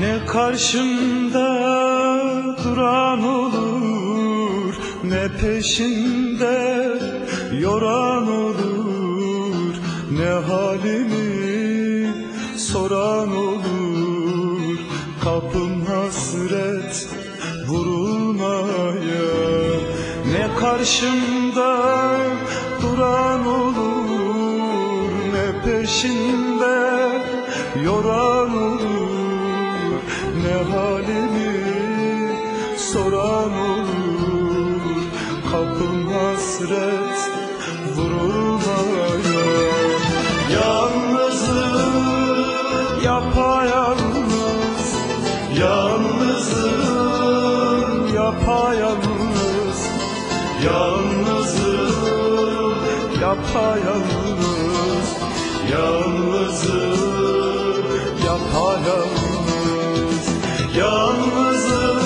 Ne karşımda duran olur Ne peşinde yoran olur Ne halimi soran olur. Kapım hasret vurulmaya Ne karşımda duran olur Ne peşinde yoran olur Ne halimi soran olur? Kapım hasret vurulmaya. Yalnızım yapayalnız. Yalnızım yapayalnız. Yalnızım yapayalnız. Yalnızım yapayalnız Yalnızım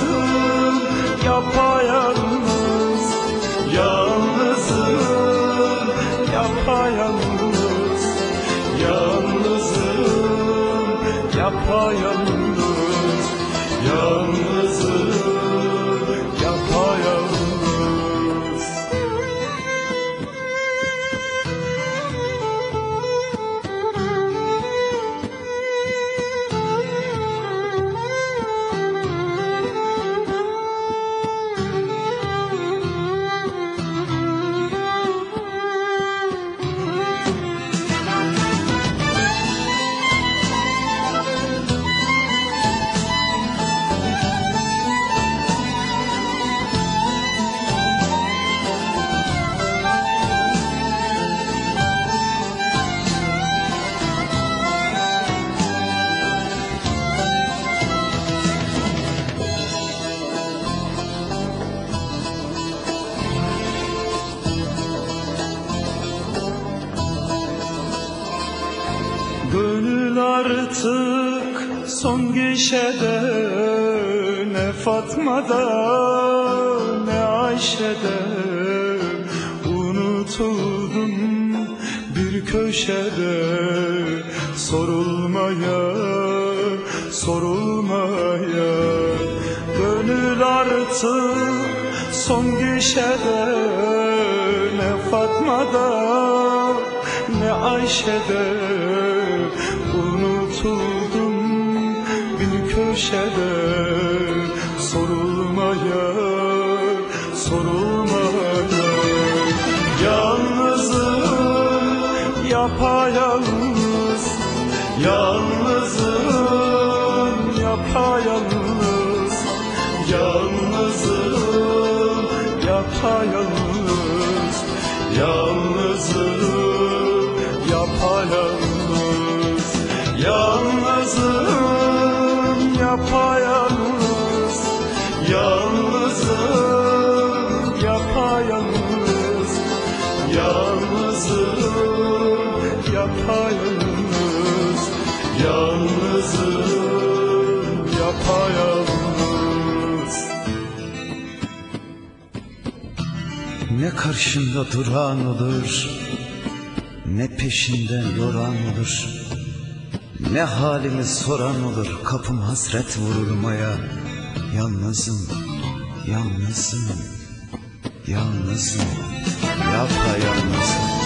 yapayalnız. Yalnızım yapayalnız. Yalnızım yapayalnız artık son gişede Ne Fatma'da ne Ayşe'de Unutuldum bir köşede Sorulmaya, sorulmaya. Gönül artık son gişede Ne Fatma'da ne Ayşe'de köşede Sorulmaya, sorulmaya. Yalnızım yapayalnız Yalnızım Ne karşında duran olur Ne peşinden yoran olur Ne halimi soran olur Kapım hasret vurulmaya. Yalnızım Yalnızım Yalnızım. Yapayalnızım